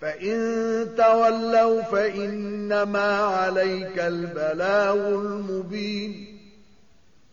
فإن تولوا فإنما عليك البلاغ المبين.